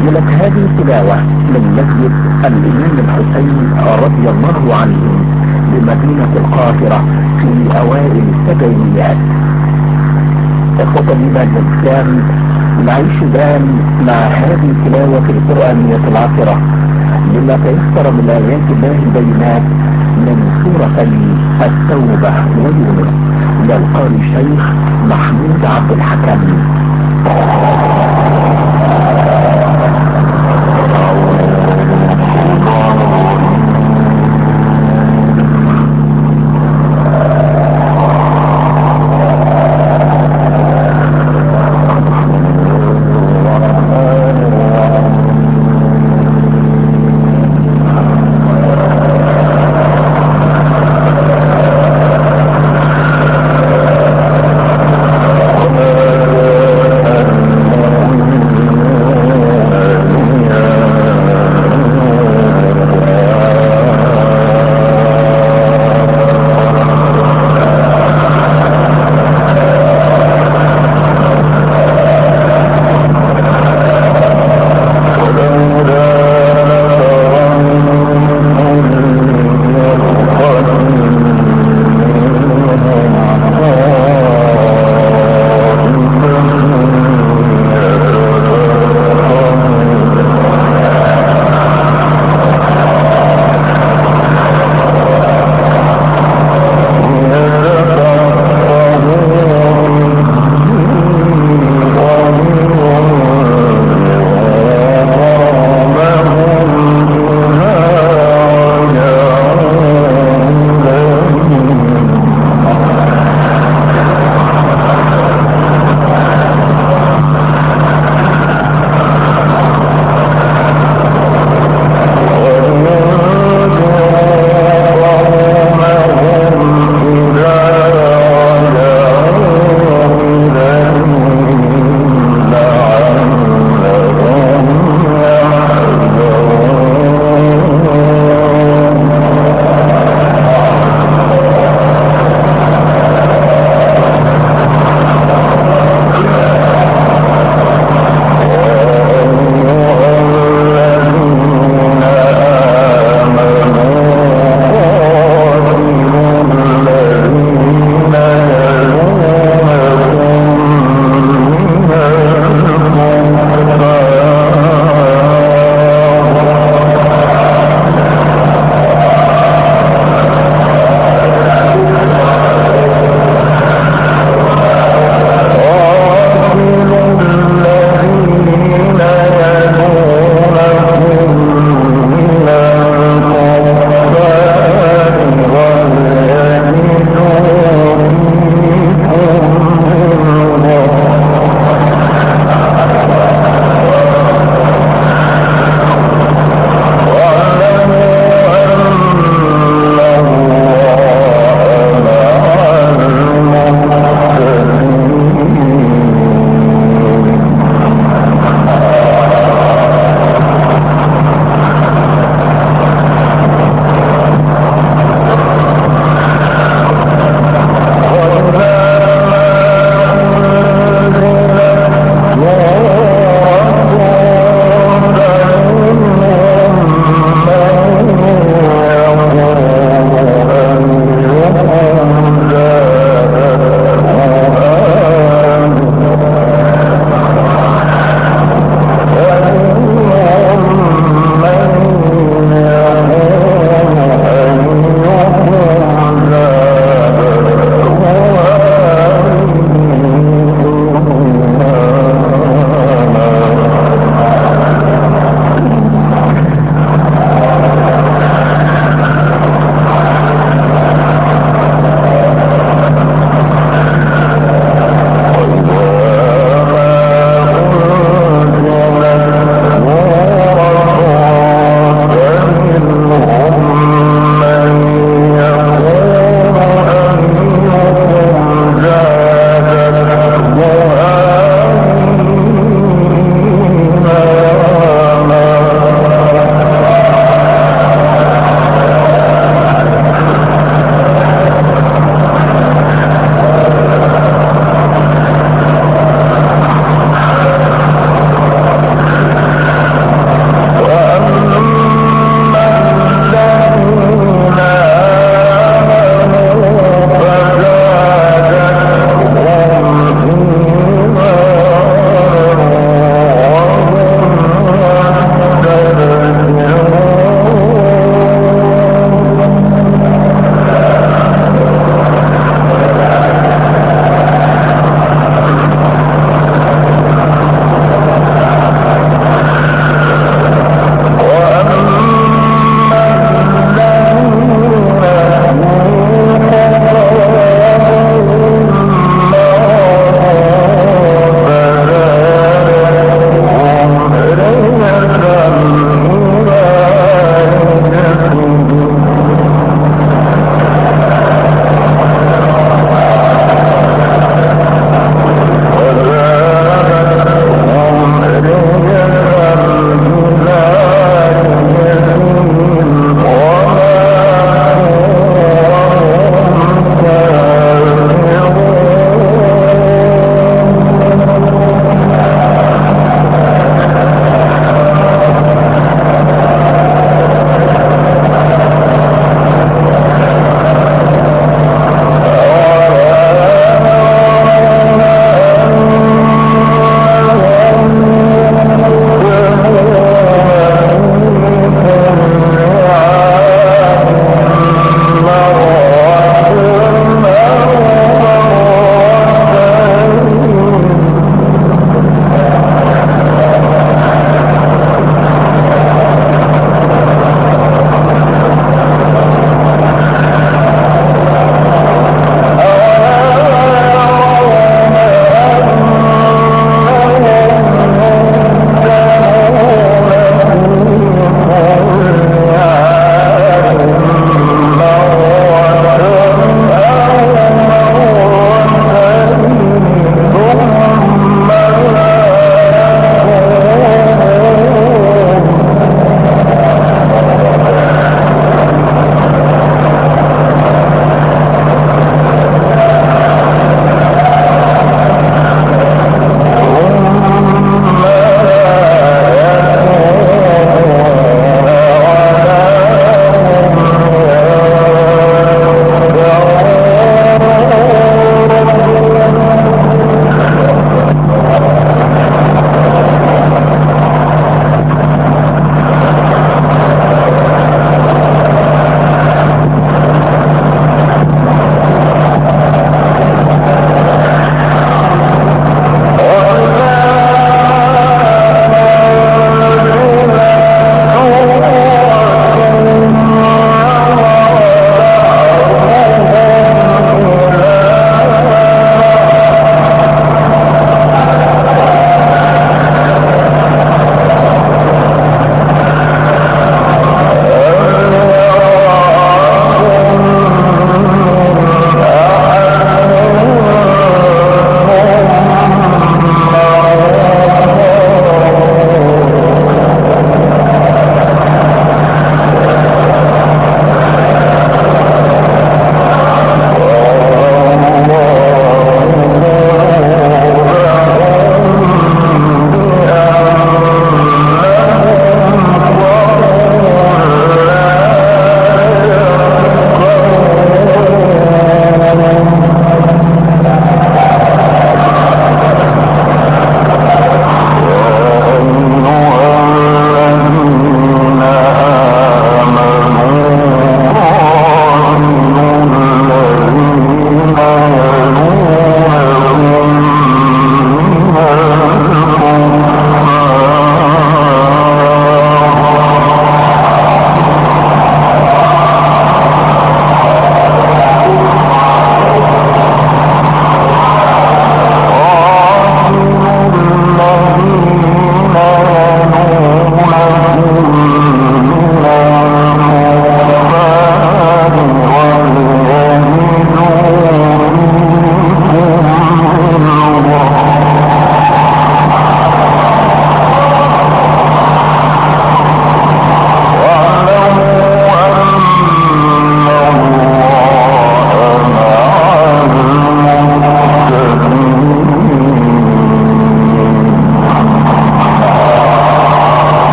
سجلت هذه التلاوة من مسجد الإمام الحسين رضي الله عنه بمدينة القاهرة في أوائل السبعينيات. إخوة الإيمان الإسلام نعيش الآن مع هذه التلاوة القرآنية العاصرة لما تيسر من آيات الله البينات من سورة التوبة ويونس للقارئ الشيخ محمود عبد الحكم.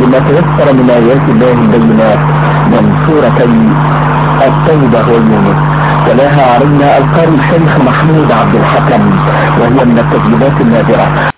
لما تيسر من آيات الله البينات من سورتي التوبة واليونس تلاها علينا القارئ الشيخ محمود عبد الحكم وهي من التسجيلات النادرة.